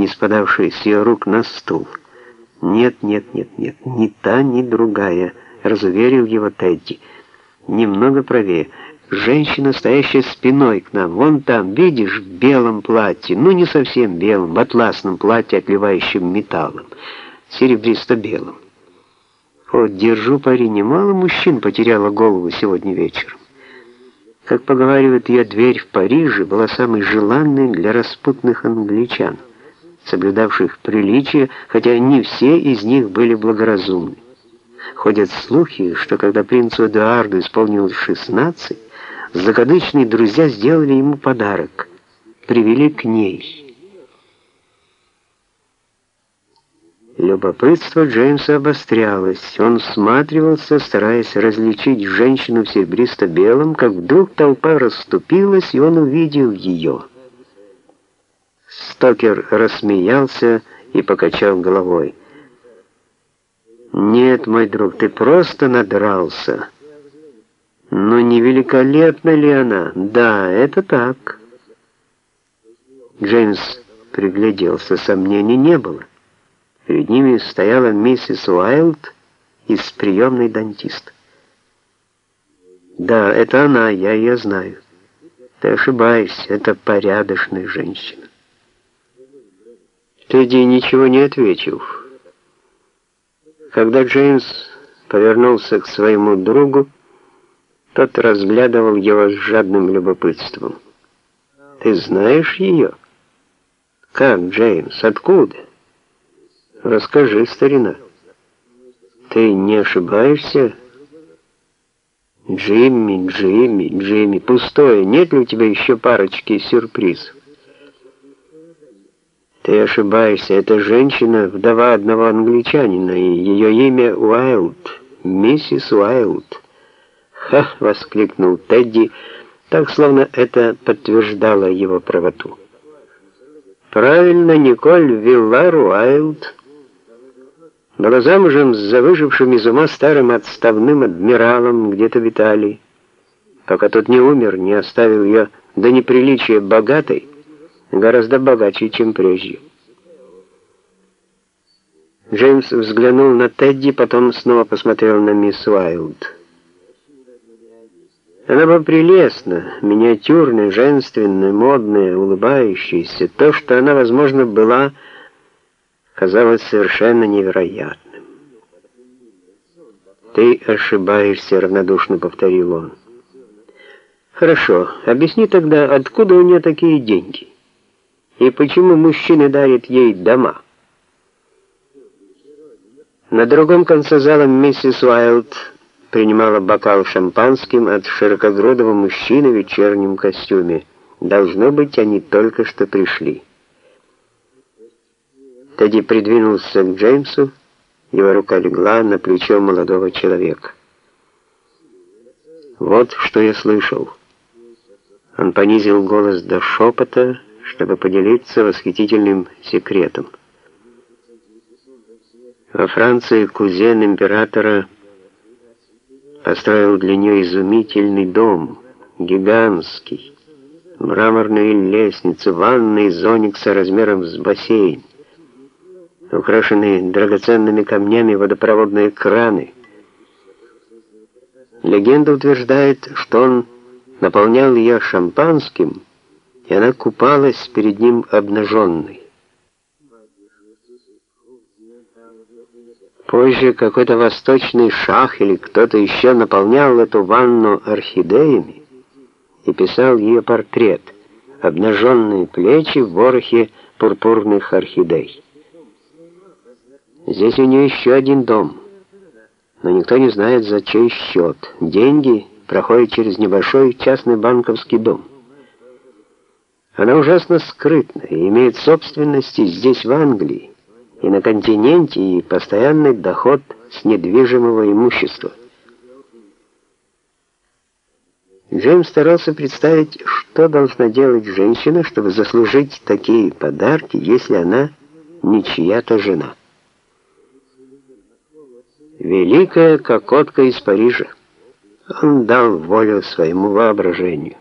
не спадавший с ее рук на стул. «Нет, нет, нет, нет, ни та, ни другая», — разуверил его Тедди. «Немного правее. Женщина, стоящая спиной к нам, вон там, видишь, в белом платье, ну не совсем белом, в атласном платье, отливающем металлом, серебристо-белым. Вот, держу пари, немало мужчин потеряло голову сегодня вечером. Как поговаривает ее дверь в Париже была самой желанной для распутных англичан, соблюдавших приличие, хотя не все из них были благоразумны. Ходят слухи, что когда принцу Эдуарду исполнилось 16, закадычные друзья сделали ему подарок, привели к ней. Любопытство Джеймса обострялось. Он всматривался, стараясь различить женщину в серебристо-белом, как вдруг толпа расступилась, и он увидел ее. Стокер рассмеялся и покачал головой. «Нет, мой друг, ты просто надрался». «Но не великолепна ли она?» «Да, это так». Джеймс пригляделся, сомнений не было. Перед ними стояла миссис Уайлд из приемной дантист. «Да, это она, я ее знаю. Ты ошибаешься, это порядочная женщина». Тедди ничего не ответил. Когда Джеймс повернулся к своему другу, тот разглядывал его с жадным любопытством. «Ты знаешь ее?» «Как, Джеймс, откуда?» Расскажи, старина. Ты не ошибаешься? Джимми, Джимми, Джимми, пустое. Нет ли у тебя еще парочки сюрпризов? Ты ошибаешься. Это женщина, вдова одного англичанина, и ее имя Уайлд, миссис Уайлд. «Ха!» — воскликнул Тедди, так, словно это подтверждало его правоту. «Правильно, Николь Виллар Уайлд» была замужем за выжившим из ума старым отставным адмиралом где-то в Италии, пока тот не умер, не оставил ее до неприличия богатой, гораздо богаче, чем прежде. Джеймс взглянул на Тедди, потом снова посмотрел на мисс Уайлд. Она была прелестна, миниатюрная, женственная, модная, улыбающаяся. То, что она, возможно, была казалось совершенно невероятным. «Ты ошибаешься», — равнодушно повторил он. «Хорошо, объясни тогда, откуда у нее такие деньги? И почему мужчины дарят ей дома?» На другом конце зала миссис Уайлд принимала бокал шампанским от широкогрудого мужчины в вечернем костюме. Должно быть, они только что пришли. Тедди придвинулся к Джеймсу, его рука легла на плечо молодого человека. «Вот что я слышал». Он понизил голос до шепота, чтобы поделиться восхитительным секретом. Во Франции кузен императора построил для нее изумительный дом, гигантский, мраморные лестницы, ванны из оникса размером с бассейн украшенные драгоценными камнями водопроводные краны. Легенда утверждает, что он наполнял ее шампанским, и она купалась перед ним обнаженной. Позже какой-то восточный шах или кто-то еще наполнял эту ванну орхидеями и писал ее портрет, обнаженные плечи в ворохе пурпурных орхидей. Здесь у нее еще один дом, но никто не знает, за чей счет. Деньги проходят через небольшой частный банковский дом. Она ужасно скрытна и имеет собственности здесь, в Англии, и на континенте, и постоянный доход с недвижимого имущества. Джеймс старался представить, что должна делать женщина, чтобы заслужить такие подарки, если она не чья-то жена. Великая кокотка из Парижа. Он дал волю своему воображению.